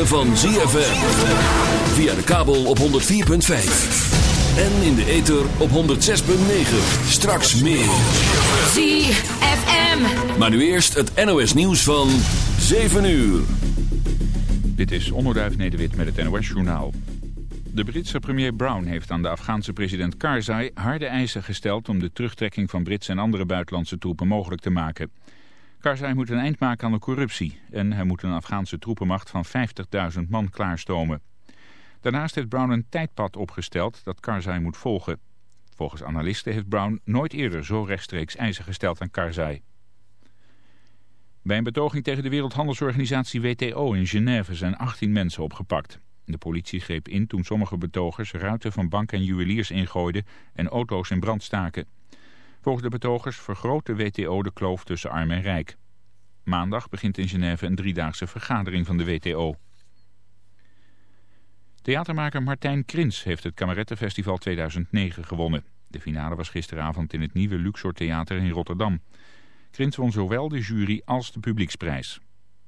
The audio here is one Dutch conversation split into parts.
ritme van ZFM. Via de kabel op 104.5. En in de ether op 106.9. Straks meer. ZFM. Maar nu eerst het NOS nieuws van 7 uur. Dit is Onderduif Nederwit met het NOS Journaal. De Britse premier Brown heeft aan de Afghaanse president Karzai harde eisen gesteld om de terugtrekking van Britse en andere buitenlandse troepen mogelijk te maken. Karzai moet een eind maken aan de corruptie en hij moet een Afghaanse troepenmacht van 50.000 man klaarstomen. Daarnaast heeft Brown een tijdpad opgesteld dat Karzai moet volgen. Volgens analisten heeft Brown nooit eerder zo rechtstreeks eisen gesteld aan Karzai. Bij een betoging tegen de Wereldhandelsorganisatie WTO in Genève zijn 18 mensen opgepakt. De politie greep in toen sommige betogers ruiten van banken en juweliers ingooiden en auto's in brand staken. Volgens de betogers vergroot de WTO de kloof tussen arm en rijk. Maandag begint in Genève een driedaagse vergadering van de WTO. Theatermaker Martijn Krins heeft het Kamerettenfestival 2009 gewonnen. De finale was gisteravond in het nieuwe Luxor Theater in Rotterdam. Krins won zowel de jury als de publieksprijs.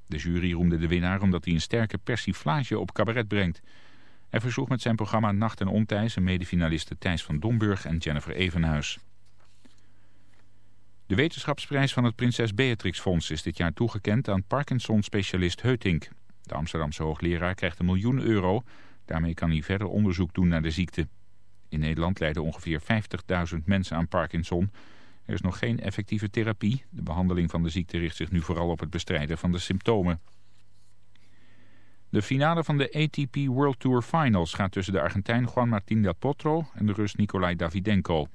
De jury roemde de winnaar omdat hij een sterke persiflage op cabaret brengt. Hij verzoeg met zijn programma Nacht en Ontijs een medefinalisten Thijs van Domburg en Jennifer Evenhuis. De wetenschapsprijs van het Prinses Beatrix Fonds is dit jaar toegekend aan Parkinson-specialist Heutink. De Amsterdamse hoogleraar krijgt een miljoen euro. Daarmee kan hij verder onderzoek doen naar de ziekte. In Nederland lijden ongeveer 50.000 mensen aan Parkinson. Er is nog geen effectieve therapie. De behandeling van de ziekte richt zich nu vooral op het bestrijden van de symptomen. De finale van de ATP World Tour Finals gaat tussen de Argentijn Juan Martín del Potro en de Rus Nikolai Davidenko.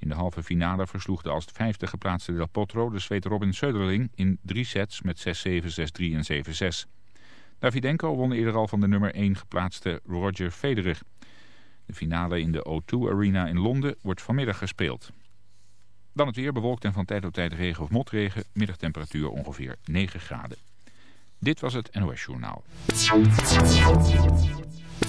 In de halve finale versloeg de als vijfde geplaatste Del Potro de Zweed Robin Söderling in drie sets met 6-7, 6-3 en 7-6. Davidenko won eerder al van de nummer 1 geplaatste Roger Federer. De finale in de O2 Arena in Londen wordt vanmiddag gespeeld. Dan het weer bewolkt en van tijd tot tijd regen of motregen. Middagtemperatuur ongeveer 9 graden. Dit was het NOS Journaal.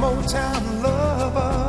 Motown lover.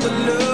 The love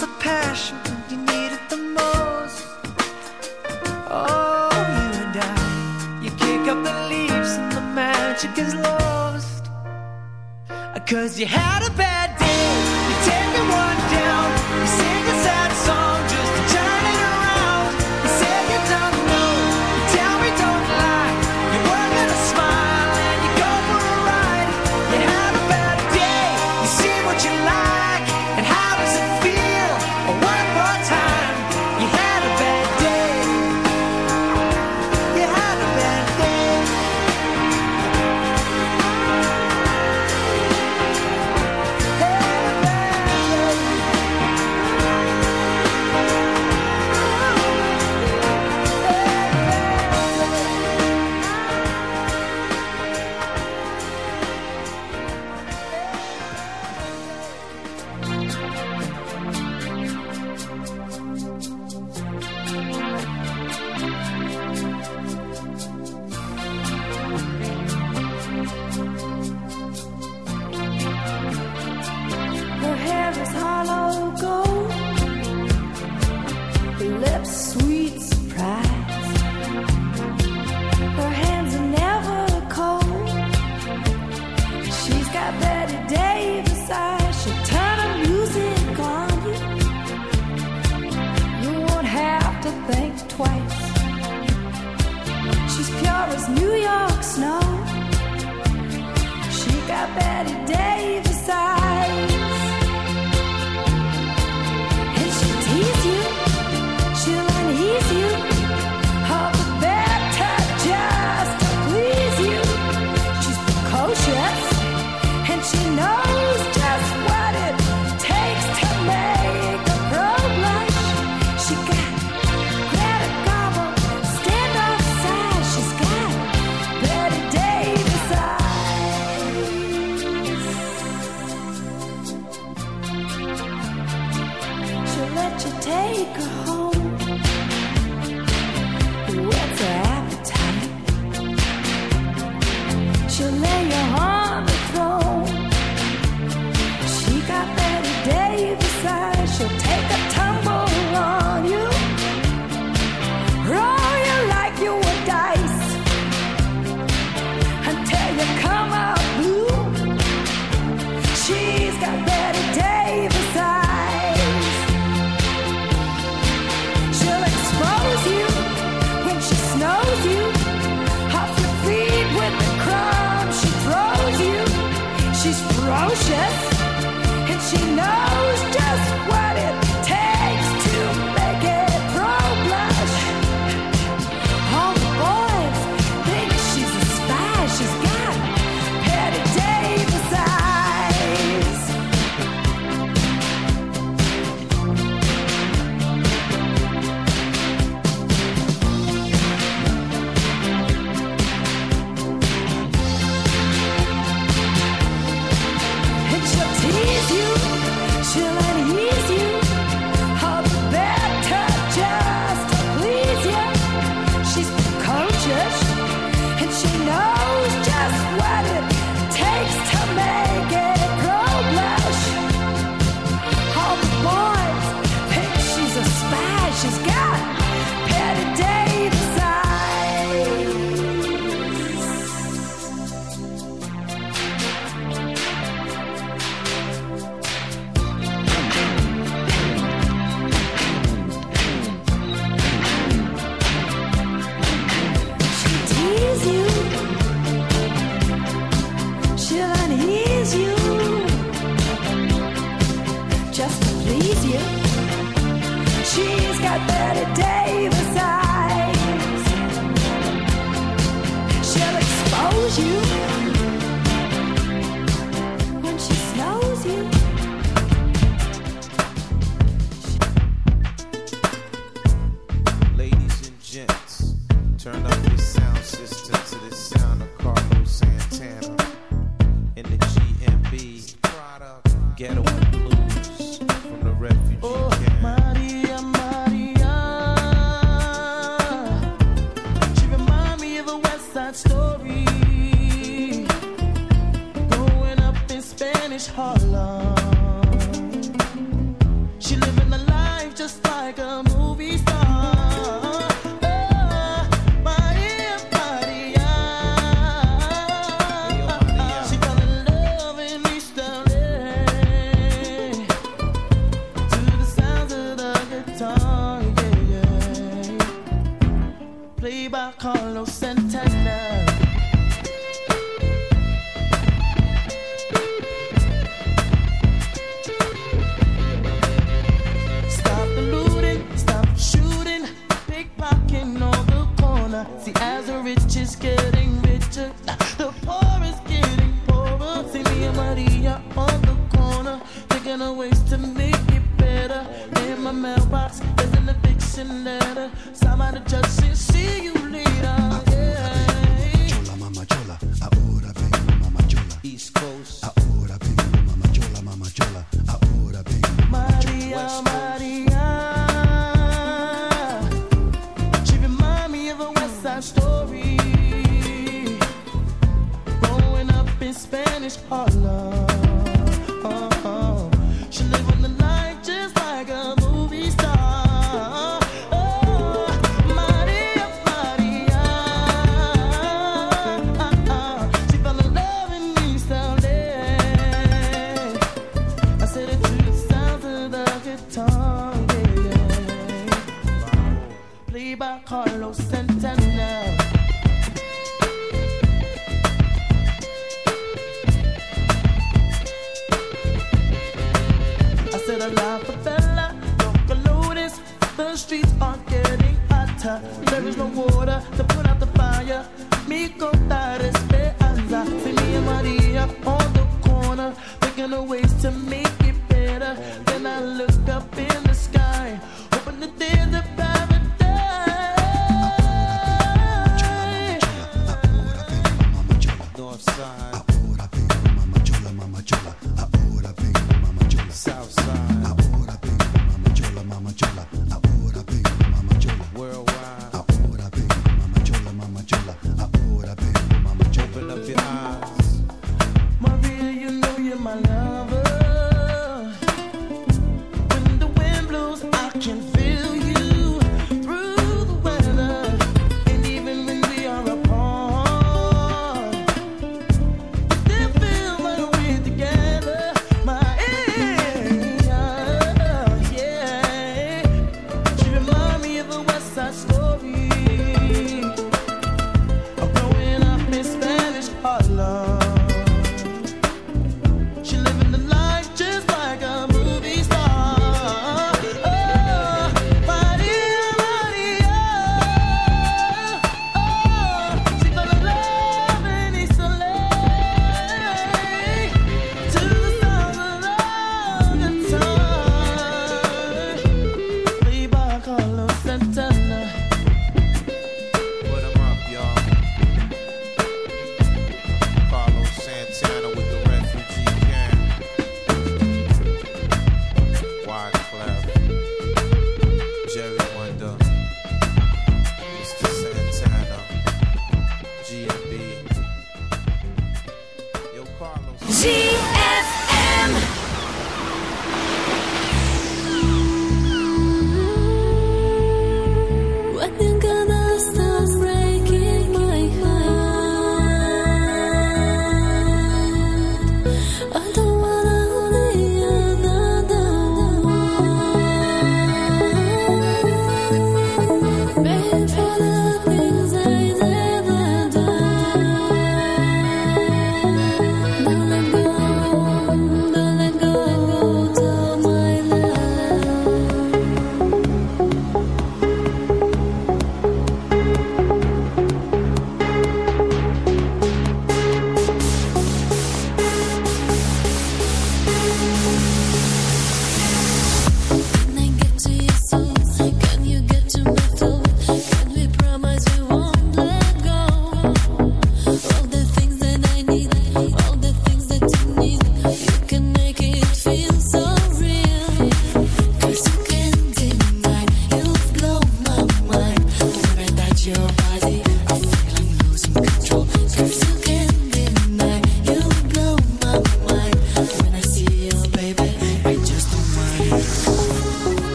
the passion you needed the most. Oh, you and I, you kick up the leaves and the magic is lost. Cause you had a bad.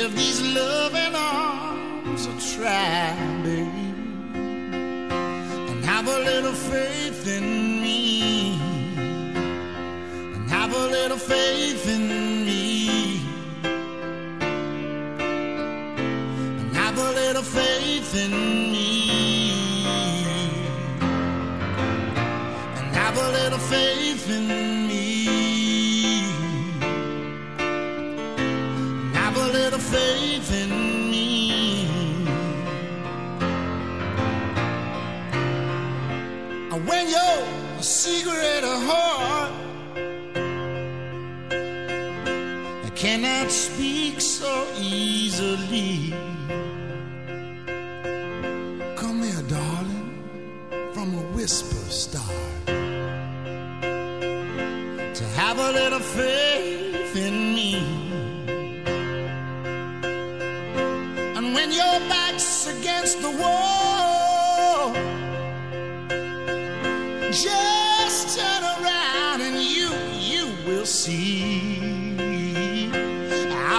give these loving arms a try,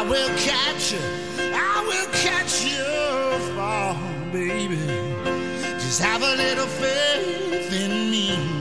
I will catch you, I will catch you fall, baby. Just have a little faith in me.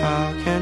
How can